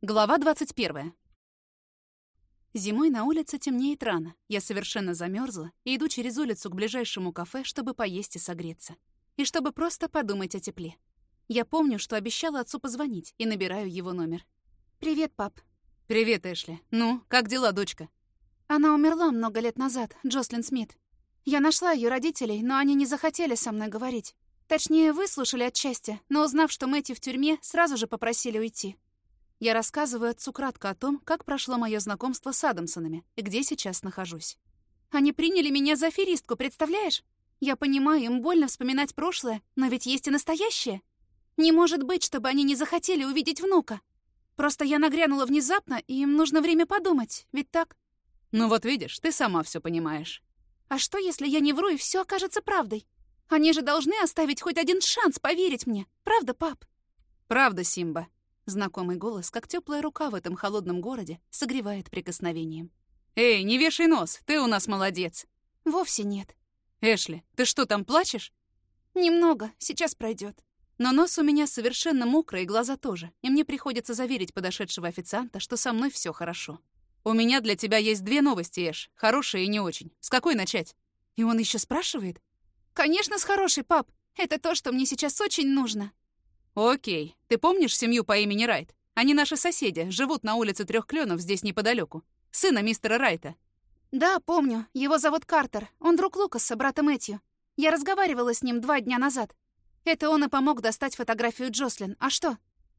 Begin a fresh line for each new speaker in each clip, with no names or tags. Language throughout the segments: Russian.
Глава 21. Зимой на улице темнеет рано. Я совершенно замерзла и иду через улицу к ближайшему кафе, чтобы поесть и согреться. И чтобы просто подумать о тепле. Я помню, что обещала отцу позвонить, и набираю его номер. «Привет, пап».
«Привет, Эшли. Ну, как дела, дочка?»
Она умерла много лет назад, Джослин Смит. Я нашла ее родителей, но они не захотели со мной говорить. Точнее, выслушали отчасти, но узнав, что Мэтью в тюрьме, сразу же попросили уйти. Я рассказываю отцу кратко о том, как прошло мое знакомство с Адамсонами и где сейчас нахожусь. Они приняли меня за аферистку, представляешь? Я понимаю, им больно вспоминать прошлое, но ведь есть и настоящее. Не может быть, чтобы они не захотели увидеть внука. Просто я нагрянула внезапно, и им нужно время подумать, ведь так?
Ну вот видишь, ты сама все понимаешь.
А что, если я не вру, и все окажется правдой? Они же должны оставить хоть один шанс поверить мне. Правда, пап?
Правда, Симба.
Знакомый голос, как теплая рука в этом холодном городе, согревает прикосновением.
«Эй, не вешай нос, ты у нас молодец!»
«Вовсе нет».
«Эшли, ты что, там плачешь?»
«Немного, сейчас пройдет.
Но нос у меня совершенно мокрый, и глаза тоже, и мне приходится заверить подошедшего официанта, что со мной все хорошо. «У меня для тебя есть две новости, Эш, хорошие и не очень. С какой начать?»
И он еще спрашивает? «Конечно, с хорошей, пап. Это то, что мне сейчас очень нужно».
«Окей. Ты помнишь семью по имени Райт? Они наши соседи, живут на улице Трех Кленов здесь неподалеку. Сына мистера Райта».
«Да, помню. Его зовут Картер. Он друг Лукаса, брата Мэтью. Я разговаривала с ним два дня назад. Это он и помог достать фотографию Джослин. А что?»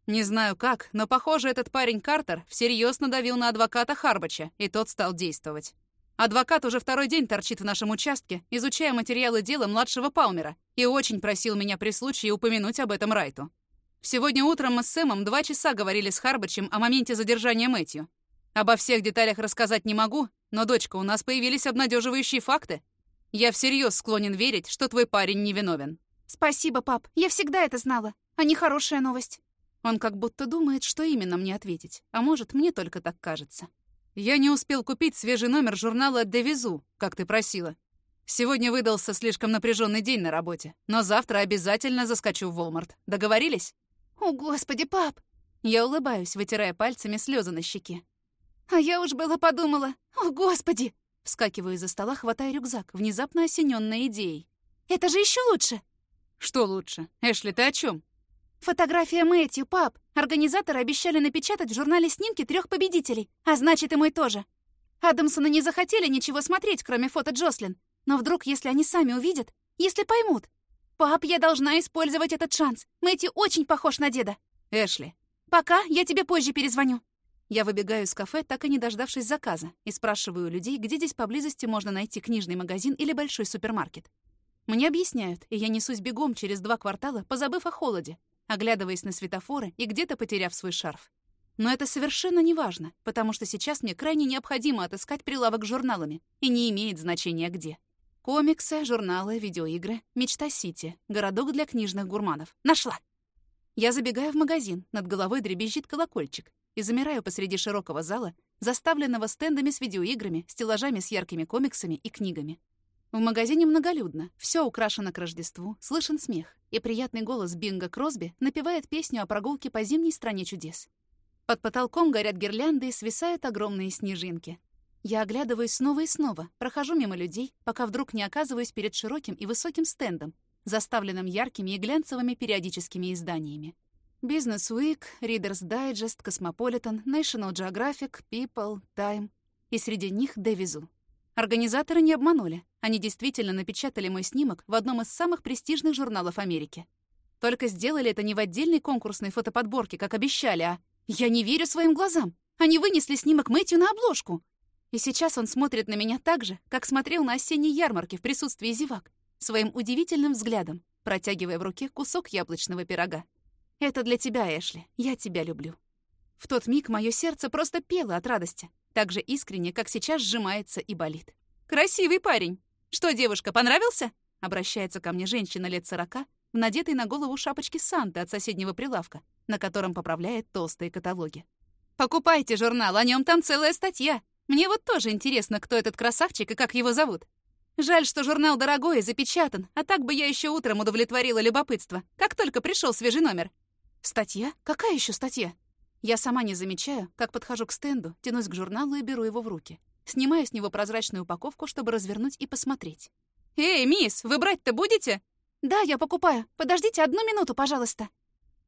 «Не знаю как, но, похоже, этот парень Картер всерьез надавил на адвоката Харбача, и тот стал действовать. Адвокат уже второй день торчит в нашем участке, изучая материалы дела младшего Палмера, и очень просил меня при случае упомянуть об этом Райту. Сегодня утром мы с Сэмом два часа говорили с Харбачем о моменте задержания Мэтью. Обо всех деталях рассказать не могу, но, дочка, у нас появились обнадеживающие факты. Я всерьез склонен верить, что твой парень невиновен.
Спасибо, пап. Я всегда это знала. А не хорошая новость.
Он как будто думает, что именно мне ответить. А может, мне только так кажется. Я не успел купить свежий номер журнала «Девизу», как ты просила. Сегодня выдался слишком напряженный день на работе, но завтра обязательно заскочу в Волмарт. Договорились?
«О, Господи, пап!»
Я улыбаюсь, вытирая пальцами слезы на щеке.
«А я уж было подумала! О, Господи!»
Вскакиваю из-за стола, хватая рюкзак, внезапно осененной идеей.
«Это же еще лучше!»
«Что лучше? Эшли, ты о чем?
«Фотография Мэтью, пап! Организаторы обещали напечатать в журнале снимки трех победителей, а значит и мой тоже. Адамсоны не захотели ничего смотреть, кроме фото Джослин. Но вдруг, если они сами увидят, если поймут, «Пап, я должна использовать этот шанс. Мэтью очень похож на деда».
«Эшли».
«Пока, я тебе позже перезвоню».
Я выбегаю из кафе, так и не дождавшись заказа, и спрашиваю у людей, где здесь поблизости можно найти книжный магазин или большой супермаркет. Мне объясняют, и я несусь бегом через два квартала, позабыв о холоде, оглядываясь на светофоры и где-то потеряв свой шарф. Но это совершенно не важно, потому что сейчас мне крайне необходимо отыскать прилавок с журналами, и не имеет значения где. Комиксы, журналы, видеоигры, Мечта Сити, городок для книжных гурманов. Нашла! Я забегаю в магазин, над головой дребезжит колокольчик и замираю посреди широкого зала, заставленного стендами с видеоиграми, стеллажами с яркими комиксами и книгами. В магазине многолюдно, все украшено к Рождеству, слышен смех, и приятный голос Бинга Кросби напевает песню о прогулке по зимней стране чудес. Под потолком горят гирлянды и свисают огромные снежинки. Я оглядываюсь снова и снова, прохожу мимо людей, пока вдруг не оказываюсь перед широким и высоким стендом, заставленным яркими и глянцевыми периодическими изданиями. Business Week, Reader's Digest, Cosmopolitan, National Geographic, People, Time. И среди них Девизу. Организаторы не обманули. Они действительно напечатали мой снимок в одном из самых престижных журналов Америки. Только сделали это не в отдельной конкурсной фотоподборке, как обещали, а... Я не верю своим глазам! Они вынесли снимок Мэтью на обложку! И сейчас он смотрит на меня так же, как смотрел на осенней ярмарке в присутствии зевак, своим удивительным взглядом, протягивая в руке кусок яблочного пирога. «Это для тебя, Эшли. Я тебя люблю». В тот миг мое сердце просто пело от радости, так же искренне, как сейчас сжимается и болит. «Красивый парень! Что, девушка, понравился?» Обращается ко мне женщина лет сорока, в надетой на голову шапочке Санты от соседнего прилавка, на котором поправляет толстые каталоги. «Покупайте журнал, о нем там целая статья. Мне вот тоже интересно, кто этот красавчик и как его зовут. Жаль, что журнал дорогой и запечатан, а так бы я еще утром удовлетворила любопытство, как только пришел свежий номер. Статья? Какая еще статья? Я сама не замечаю, как подхожу к стенду, тянусь к журналу и беру его в руки. Снимаю с него прозрачную упаковку, чтобы развернуть и посмотреть. «Эй, мисс, вы брать-то будете?»
«Да, я покупаю. Подождите одну минуту, пожалуйста».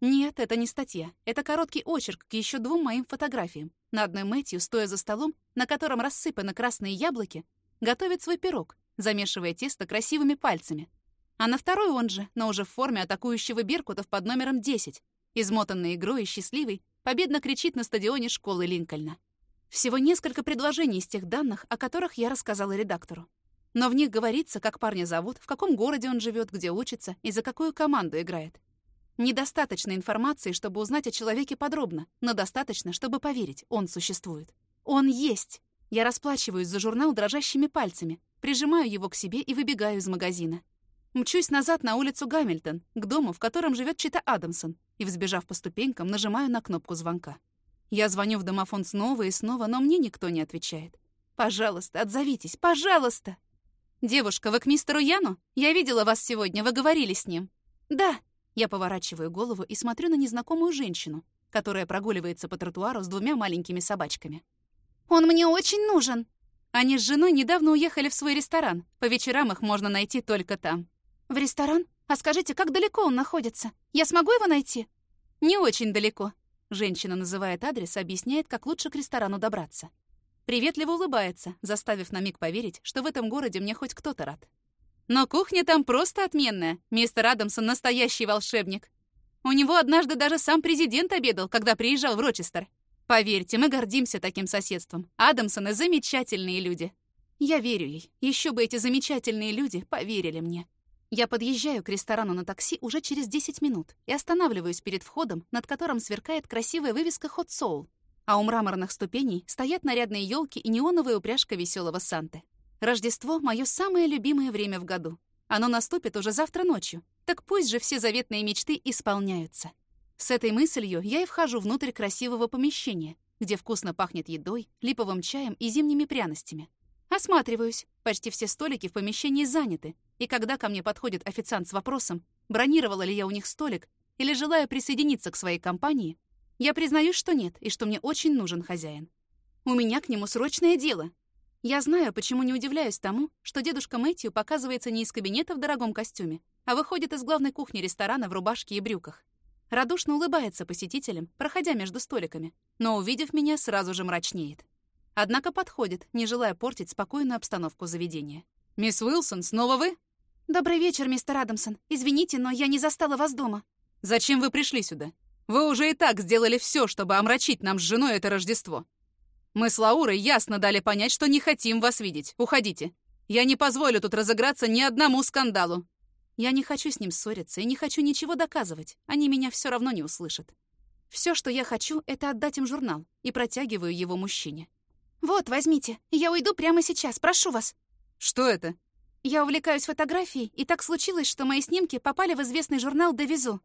Нет, это не статья. Это короткий очерк к еще двум моим фотографиям. На одной Мэтью, стоя за столом, на котором рассыпаны красные яблоки, готовит свой пирог, замешивая тесто красивыми пальцами. А на второй он же, но уже в форме атакующего Беркутов под номером 10, измотанный игрой и счастливый, победно кричит на стадионе школы Линкольна. Всего несколько предложений из тех данных, о которых я рассказала редактору. Но в них говорится, как парня зовут, в каком городе он живет, где учится и за какую команду играет. Недостаточно информации, чтобы узнать о человеке подробно, но достаточно, чтобы поверить, он существует. Он есть. Я расплачиваюсь за журнал дрожащими пальцами, прижимаю его к себе и выбегаю из магазина. Мчусь назад на улицу Гамильтон, к дому, в котором живет Чита Адамсон, и, взбежав по ступенькам, нажимаю на кнопку звонка. Я звоню в домофон снова и снова, но мне никто не отвечает. «Пожалуйста, отзовитесь, пожалуйста!» «Девушка, вы к мистеру Яну? Я видела вас сегодня, вы говорили с ним». «Да». Я поворачиваю голову и смотрю на незнакомую женщину, которая прогуливается по тротуару с двумя маленькими собачками.
«Он мне очень нужен!»
Они с женой недавно уехали в свой ресторан. По вечерам их можно найти только там.
«В ресторан? А скажите, как далеко он находится? Я смогу его найти?»
«Не очень далеко». Женщина называет адрес, объясняет, как лучше к ресторану добраться. Приветливо улыбается, заставив на миг поверить, что в этом городе мне хоть кто-то рад. Но кухня там просто отменная. Мистер Адамсон настоящий волшебник. У него однажды даже сам президент обедал, когда приезжал в Рочестер. Поверьте, мы гордимся таким соседством. Адамсоны — замечательные люди. Я верю ей. Еще бы эти замечательные люди поверили мне. Я подъезжаю к ресторану на такси уже через 10 минут и останавливаюсь перед входом, над которым сверкает красивая вывеска «Hot Soul», а у мраморных ступеней стоят нарядные елки и неоновая упряжка веселого Санты. Рождество — мое самое любимое время в году. Оно наступит уже завтра ночью. Так пусть же все заветные мечты исполняются. С этой мыслью я и вхожу внутрь красивого помещения, где вкусно пахнет едой, липовым чаем и зимними пряностями. Осматриваюсь. Почти все столики в помещении заняты. И когда ко мне подходит официант с вопросом, бронировала ли я у них столик или желаю присоединиться к своей компании, я признаюсь, что нет, и что мне очень нужен хозяин. У меня к нему срочное дело. Я знаю, почему не удивляюсь тому, что дедушка Мэтью показывается не из кабинета в дорогом костюме, а выходит из главной кухни ресторана в рубашке и брюках. Радушно улыбается посетителям, проходя между столиками, но, увидев меня, сразу же мрачнеет. Однако подходит, не желая портить спокойную обстановку заведения. «Мисс Уилсон, снова вы?»
«Добрый вечер, мистер Адамсон. Извините, но я не застала вас дома».
«Зачем вы пришли сюда? Вы уже и так сделали все, чтобы омрачить нам с женой это Рождество. Мы с Лаурой ясно дали понять, что не хотим вас видеть. Уходите. Я не позволю тут разыграться ни одному скандалу. Я не хочу с ним ссориться и не хочу ничего доказывать. Они меня все равно не услышат. Все, что я хочу, это отдать им журнал и протягиваю его мужчине.
«Вот, возьмите. Я уйду прямо сейчас, прошу вас».
«Что это?»
«Я увлекаюсь фотографией, и так случилось, что мои снимки попали в известный журнал «Девизу».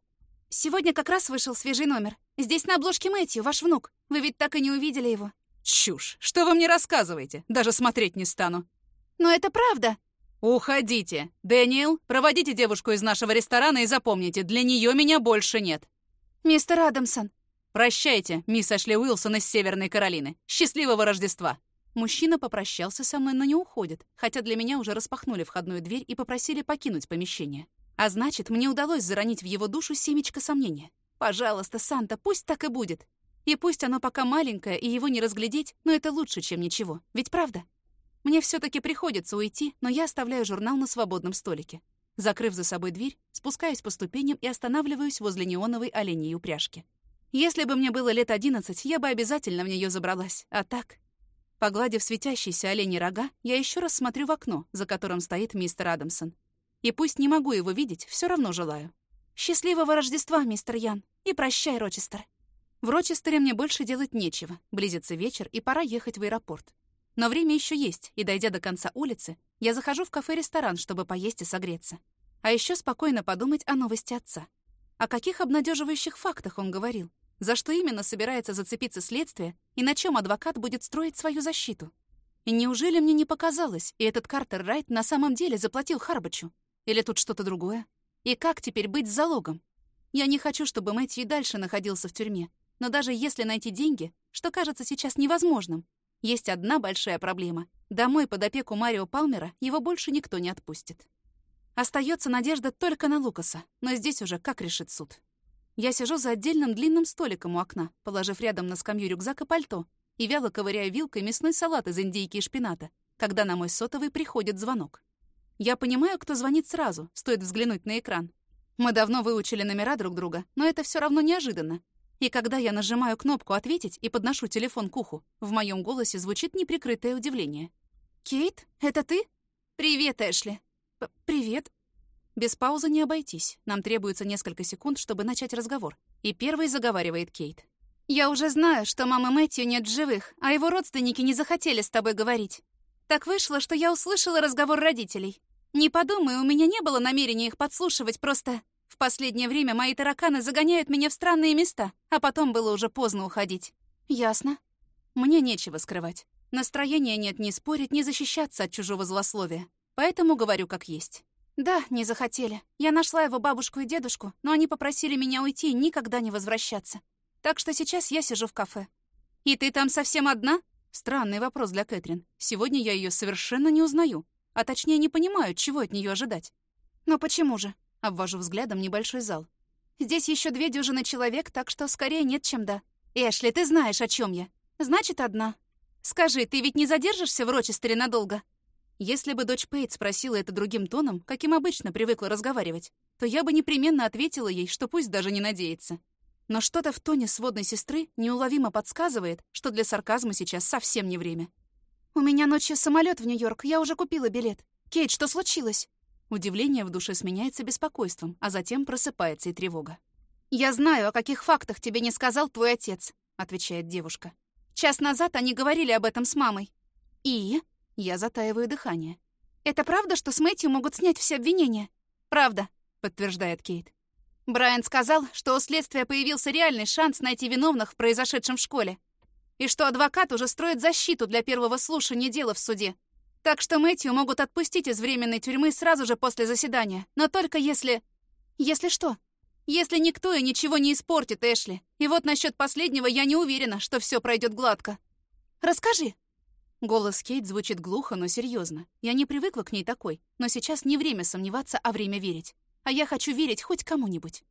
Сегодня как раз вышел свежий номер. Здесь на обложке Мэтью, ваш внук. Вы ведь так и не увидели его».
«Чушь! Что вы мне рассказываете? Даже смотреть не стану».
«Но это правда!»
«Уходите! Дэниел, проводите девушку из нашего ресторана и запомните, для нее меня больше нет».
«Мистер Адамсон».
«Прощайте, мисс Ашли Уилсон из Северной Каролины. Счастливого Рождества!» Мужчина попрощался со мной, но не уходит, хотя для меня уже распахнули входную дверь и попросили покинуть помещение. А значит, мне удалось заронить в его душу семечко сомнения. Пожалуйста, Санта, пусть так и будет. И пусть оно пока маленькое, и его не разглядеть, но это лучше, чем ничего. Ведь правда? Мне все таки приходится уйти, но я оставляю журнал на свободном столике. Закрыв за собой дверь, спускаюсь по ступеням и останавливаюсь возле неоновой оленей упряжки. Если бы мне было лет одиннадцать, я бы обязательно в нее забралась. А так... Погладив светящиеся оленьи рога, я еще раз смотрю в окно, за которым стоит мистер Адамсон. И пусть не могу его видеть, все равно желаю. Счастливого Рождества, мистер Ян, и прощай, Рочестер. В Рочестере мне больше делать нечего. Близится вечер, и пора ехать в аэропорт. Но время еще есть, и, дойдя до конца улицы, я захожу в кафе-ресторан, чтобы поесть и согреться. А еще спокойно подумать о новости отца. О каких обнадеживающих фактах он говорил? За что именно собирается зацепиться следствие и на чем адвокат будет строить свою защиту? И неужели мне не показалось, и этот Картер Райт на самом деле заплатил Харбачу? Или тут что-то другое? И как теперь быть с залогом? Я не хочу, чтобы Мэтью и дальше находился в тюрьме. Но даже если найти деньги, что кажется сейчас невозможным, есть одна большая проблема. Домой под опеку Марио Палмера его больше никто не отпустит. Остается надежда только на Лукаса, но здесь уже как решит суд. Я сижу за отдельным длинным столиком у окна, положив рядом на скамью рюкзак и пальто, и вяло ковыряю вилкой мясной салат из индейки и шпината, когда на мой сотовый приходит звонок. Я понимаю, кто звонит сразу, стоит взглянуть на экран. Мы давно выучили номера друг друга, но это все равно неожиданно. И когда я нажимаю кнопку «Ответить» и подношу телефон к уху, в моем голосе звучит неприкрытое удивление.
«Кейт, это ты?»
«Привет, Эшли».
П «Привет».
Без паузы не обойтись. Нам требуется несколько секунд, чтобы начать разговор. И первый заговаривает Кейт.
«Я уже знаю, что мамы Мэтью нет в живых, а его родственники не захотели с тобой говорить. Так вышло, что я услышала разговор родителей. Не подумай, у меня не было намерения их подслушивать, просто в последнее время мои тараканы загоняют меня в странные места, а потом было уже поздно уходить.
Ясно. Мне нечего скрывать. Настроения нет ни спорить, ни защищаться от чужого злословия. Поэтому говорю как есть.
Да, не захотели. Я нашла его бабушку и дедушку, но они попросили меня уйти и никогда не возвращаться. Так что сейчас я сижу в кафе.
И ты там совсем одна? Странный вопрос для Кэтрин. Сегодня я ее совершенно не узнаю. А точнее, не понимаю, чего от нее ожидать.
Но почему же?
Обвожу взглядом небольшой зал.
Здесь еще две дюжины человек, так что скорее нет, чем да. Эшли, ты знаешь, о чем я. Значит, одна. Скажи, ты ведь не задержишься в Рочестере надолго?
Если бы дочь Пейт спросила это другим тоном, каким обычно привыкла разговаривать, то я бы непременно ответила ей, что пусть даже не надеется. Но что-то в тоне сводной сестры неуловимо подсказывает, что для сарказма сейчас совсем не время.
«У меня ночью самолет в Нью-Йорк, я уже купила билет. Кейт, что случилось?»
Удивление в душе сменяется беспокойством, а затем просыпается и тревога.
«Я знаю, о каких фактах тебе не сказал твой отец», — отвечает девушка. «Час назад они говорили об этом с мамой».
«И?» Я затаиваю дыхание.
«Это правда, что с Мэтью могут снять все обвинения?»
«Правда», — подтверждает Кейт.
Брайан сказал, что у следствия появился реальный шанс найти виновных в произошедшем в школе. И что адвокат уже строит защиту для первого слушания дела в суде. Так что Мэтью могут отпустить из временной тюрьмы сразу же после заседания. Но только если... Если что? Если никто и ничего не испортит, Эшли. И вот насчет последнего я не уверена, что все пройдет гладко. Расскажи.
Голос Кейт звучит глухо, но серьезно. Я не привыкла к ней такой, но сейчас не время сомневаться, а время верить. А я хочу верить хоть кому-нибудь.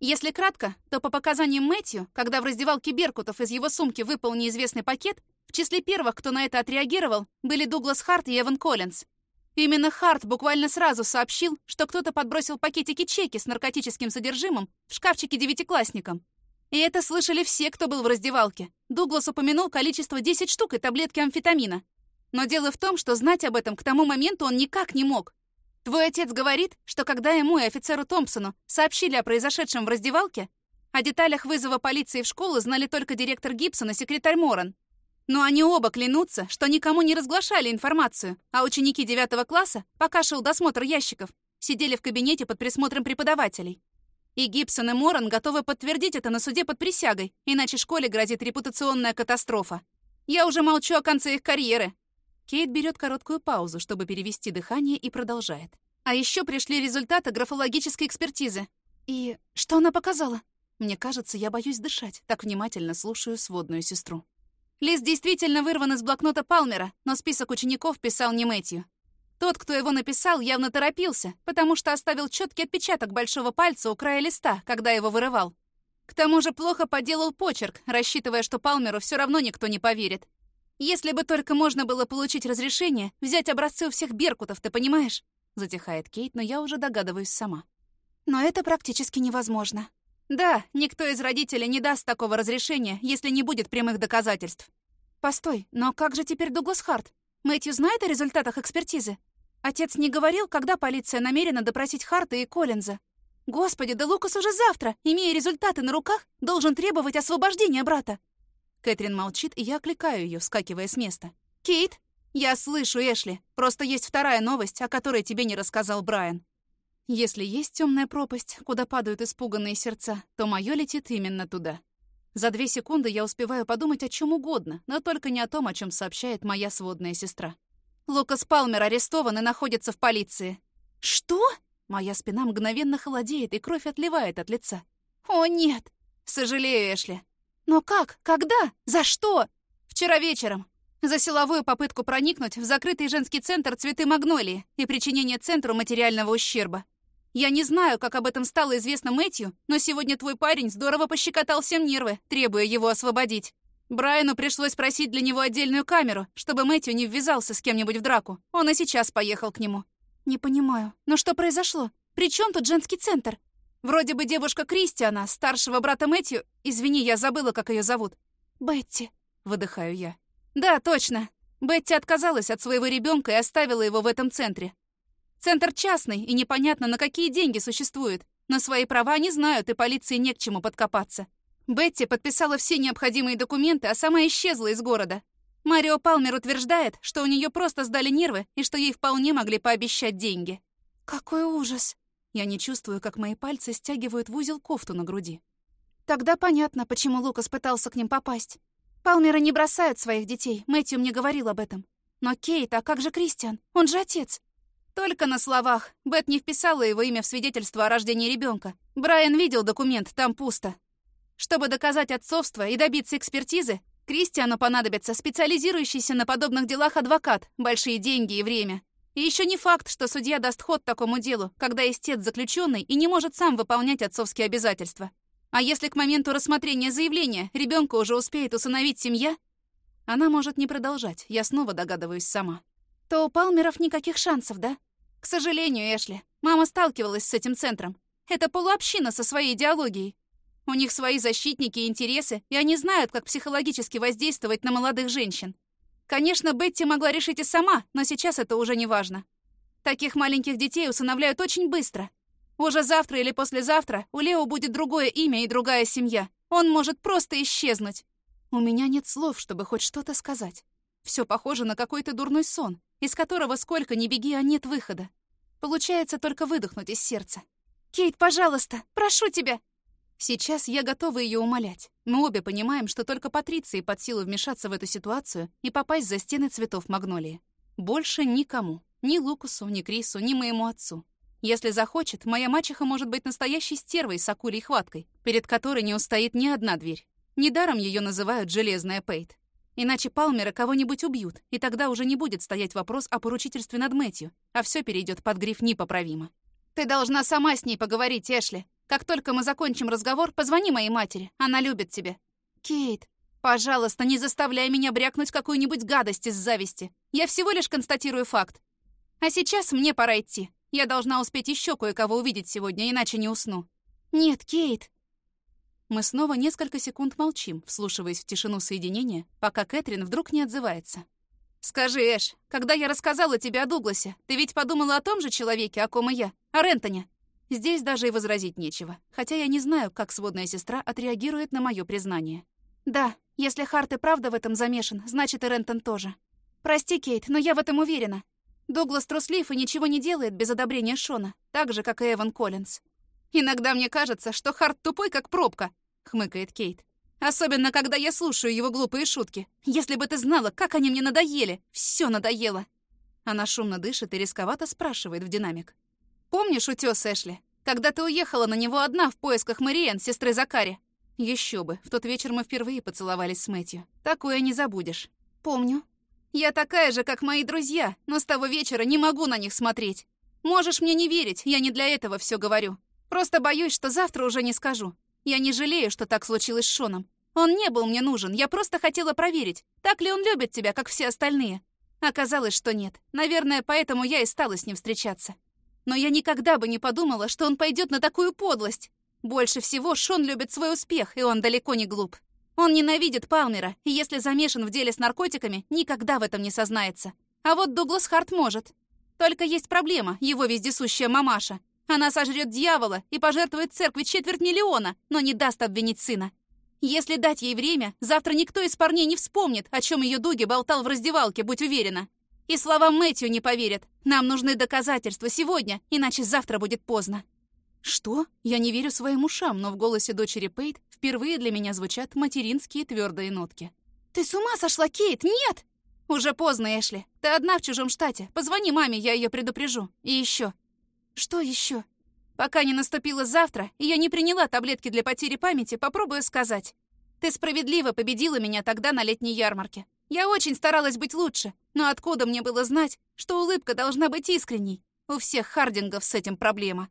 Если кратко, то по показаниям Мэтью, когда в раздевалке Беркутов из его сумки выпал неизвестный пакет, в числе первых, кто на это отреагировал, были Дуглас Харт и Эван Коллинз. Именно Харт буквально сразу сообщил, что кто-то подбросил пакетики чеки с наркотическим содержимым в шкафчике девятиклассникам. И это слышали все, кто был в раздевалке. Дуглас упомянул количество 10 штук и таблетки амфетамина. Но дело в том, что знать об этом к тому моменту он никак не мог. Твой отец говорит, что когда ему и офицеру Томпсону сообщили о произошедшем в раздевалке, о деталях вызова полиции в школу знали только директор Гибсон и секретарь Моран. Но они оба клянутся, что никому не разглашали информацию, а ученики девятого класса, пока шел досмотр ящиков, сидели в кабинете под присмотром преподавателей. И Гибсон и Моран готовы подтвердить это на суде под присягой, иначе школе грозит репутационная катастрофа. Я уже молчу о конце их карьеры.
Кейт берет короткую паузу, чтобы перевести дыхание, и продолжает.
А еще пришли результаты графологической экспертизы. И что она показала?
Мне кажется, я боюсь дышать, так внимательно слушаю сводную сестру.
Лист действительно вырван из блокнота Палмера, но список учеников писал не Мэтью. Тот, кто его написал, явно торопился, потому что оставил четкий отпечаток большого пальца у края листа, когда его вырывал. К тому же плохо поделал почерк, рассчитывая, что Палмеру все равно никто не поверит. Если бы только можно было получить разрешение взять образцы у всех беркутов, ты понимаешь? Затихает Кейт, но я уже догадываюсь сама. Но это практически невозможно. Да, никто из родителей не даст такого разрешения, если не будет прямых доказательств. Постой, но как же теперь Дуглас Харт? Мэтью знает о результатах экспертизы? Отец не говорил, когда полиция намерена допросить Харта и Коллинза. Господи, да Лукас уже завтра, имея результаты на руках, должен требовать освобождения брата.
Кэтрин молчит, и я окликаю ее, вскакивая с места.
«Кейт!» «Я слышу, Эшли. Просто есть вторая новость, о которой тебе не рассказал Брайан.
Если есть темная пропасть, куда падают испуганные сердца, то мое летит именно туда. За две секунды я успеваю подумать о чем угодно, но только не о том, о чем сообщает моя сводная сестра.
Лукас Палмер арестован и находится в полиции.
Что? Моя спина мгновенно холодеет, и кровь отливает от лица.
О, нет! Сожалею, Эшли. Но как? Когда? За что?
Вчера вечером. За силовую попытку проникнуть в закрытый женский центр «Цветы Магнолии» и причинение центру материального ущерба. Я не знаю, как об этом стало известно Мэтью, но сегодня твой парень здорово пощекотал всем нервы, требуя его освободить. Брайану пришлось просить для него отдельную камеру, чтобы Мэтью не ввязался с кем-нибудь в драку. Он и сейчас поехал к нему.
Не понимаю. Но что произошло? При чем тут женский центр?
Вроде бы девушка Кристиана, старшего брата Мэтью... Извини, я забыла, как ее зовут.
Бетти.
Выдыхаю я. Да, точно. Бетти отказалась от своего ребенка и оставила его в этом центре. Центр частный, и непонятно, на какие деньги существует. На свои права не знают, и полиции не к чему подкопаться. Бетти подписала все необходимые документы, а сама исчезла из города. Марио Палмер утверждает, что у нее просто сдали нервы и что ей вполне могли пообещать деньги.
Какой ужас!
Я не чувствую, как мои пальцы стягивают в узел кофту на груди.
Тогда понятно, почему Лукас пытался к ним попасть. Палмеры не бросают своих детей, Мэтью мне говорил об этом. Но Кейт, а как же Кристиан? Он же отец.
Только на словах. Бет не вписала его имя в свидетельство о рождении ребенка. Брайан видел документ, там пусто. Чтобы доказать отцовство и добиться экспертизы, Кристиану понадобится специализирующийся на подобных делах адвокат, большие деньги и время. И еще не факт, что судья даст ход такому делу, когда истец заключенный и не может сам выполнять отцовские обязательства. А если к моменту рассмотрения заявления ребенка уже успеет усыновить семья, она может не продолжать, я снова догадываюсь сама.
То у Палмеров никаких шансов, да?
К сожалению, Эшли, мама сталкивалась с этим центром. Это полуобщина со своей идеологией. У них свои защитники и интересы, и они знают, как психологически воздействовать на молодых женщин. Конечно, Бетти могла решить и сама, но сейчас это уже не важно. Таких маленьких детей усыновляют очень быстро, уже завтра или послезавтра у Лео будет другое имя и другая семья. Он может просто исчезнуть. У меня нет слов, чтобы хоть что-то сказать. Все похоже на какой-то дурной сон, из которого сколько ни беги, а нет выхода. Получается только выдохнуть из сердца.
«Кейт, пожалуйста, прошу тебя!»
Сейчас я готова ее умолять. Мы обе понимаем, что только Патриции под силу вмешаться в эту ситуацию и попасть за стены цветов магнолии. Больше никому. Ни Лукусу, ни Крису, ни моему отцу. Если захочет, моя мачеха может быть настоящей стервой с акулей хваткой, перед которой не устоит ни одна дверь. Недаром ее называют «железная Пейт». Иначе Палмера кого-нибудь убьют, и тогда уже не будет стоять вопрос о поручительстве над Мэтью, а все перейдет под гриф «непоправимо». «Ты должна сама с ней поговорить, Эшли. Как только мы закончим разговор, позвони моей матери. Она любит тебя».
«Кейт,
пожалуйста, не заставляй меня брякнуть какую-нибудь гадость из зависти. Я всего лишь констатирую факт. А сейчас мне пора идти. Я должна успеть еще кое-кого увидеть сегодня, иначе не усну.
Нет, Кейт.
Мы снова несколько секунд молчим, вслушиваясь в тишину соединения, пока Кэтрин вдруг не отзывается. «Скажи, Эш, когда я рассказала тебе о Дугласе, ты ведь подумала о том же человеке, о ком и я, о Рентоне?» Здесь даже и возразить нечего, хотя я не знаю, как сводная сестра отреагирует на мое признание.
«Да, если Харт и правда в этом замешан, значит и Рентон тоже. Прости, Кейт, но я в этом уверена. Дуглас труслив и ничего не делает без одобрения Шона, так же, как и Эван Коллинз.
«Иногда мне кажется, что Харт тупой, как пробка», — хмыкает Кейт. «Особенно, когда я слушаю его глупые шутки. Если бы ты знала, как они мне надоели. Все надоело». Она шумно дышит и рисковато спрашивает в динамик. «Помнишь утёс, Эшли? Когда ты уехала на него одна в поисках Мариэн, сестры Закари?» Еще бы, в тот вечер мы впервые поцеловались с Мэтью. Такое не забудешь.
«Помню»,
я такая же, как мои друзья, но с того вечера не могу на них смотреть. Можешь мне не верить, я не для этого все говорю. Просто боюсь, что завтра уже не скажу. Я не жалею, что так случилось с Шоном. Он не был мне нужен, я просто хотела проверить, так ли он любит тебя, как все остальные. Оказалось, что нет. Наверное, поэтому я и стала с ним встречаться. Но я никогда бы не подумала, что он пойдет на такую подлость. Больше всего Шон любит свой успех, и он далеко не глуп. Он ненавидит Палмера, и если замешан в деле с наркотиками, никогда в этом не сознается. А вот Дуглас Харт может. Только есть проблема, его вездесущая мамаша. Она сожрет дьявола и пожертвует церкви четверть миллиона, но не даст обвинить сына. Если дать ей время, завтра никто из парней не вспомнит, о чем ее Дуги болтал в раздевалке, будь уверена. И словам Мэтью не поверят. Нам нужны доказательства сегодня, иначе завтра будет поздно. Что? Я не верю своим ушам, но в голосе дочери Пейт впервые для меня звучат материнские твердые нотки.
«Ты с ума сошла, Кейт? Нет!»
«Уже поздно, Эшли. Ты одна в чужом штате. Позвони маме, я ее предупрежу. И еще.
«Что еще?
Пока не наступило завтра, и я не приняла таблетки для потери памяти, попробую сказать.
Ты справедливо победила меня тогда на летней ярмарке. Я очень старалась быть лучше, но откуда мне было знать, что улыбка должна быть искренней? У всех Хардингов с этим проблема.